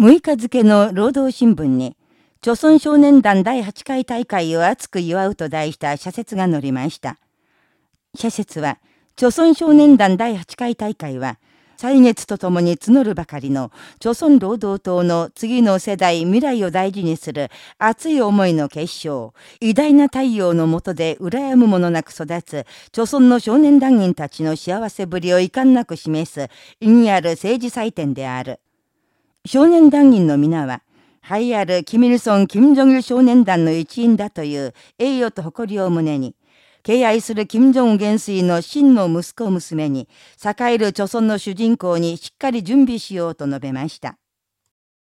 6日付の労働新聞に、朝鮮少年団第8回大会を熱く祝うと題した社説が載りました。社説は、朝鮮少年団第8回大会は、歳月とともに募るばかりの、朝鮮労働党の次の世代未来を大事にする熱い思いの結晶、偉大な太陽の下で羨むものなく育つ、朝鮮の少年団員たちの幸せぶりを遺憾なく示す、意義ある政治祭典である。少年団員の皆は、栄えあるキミルソン・キム・ジョギル少年団の一員だという栄誉と誇りを胸に、敬愛する金正恩元帥の真の息子娘に、栄える著村の主人公にしっかり準備しようと述べました。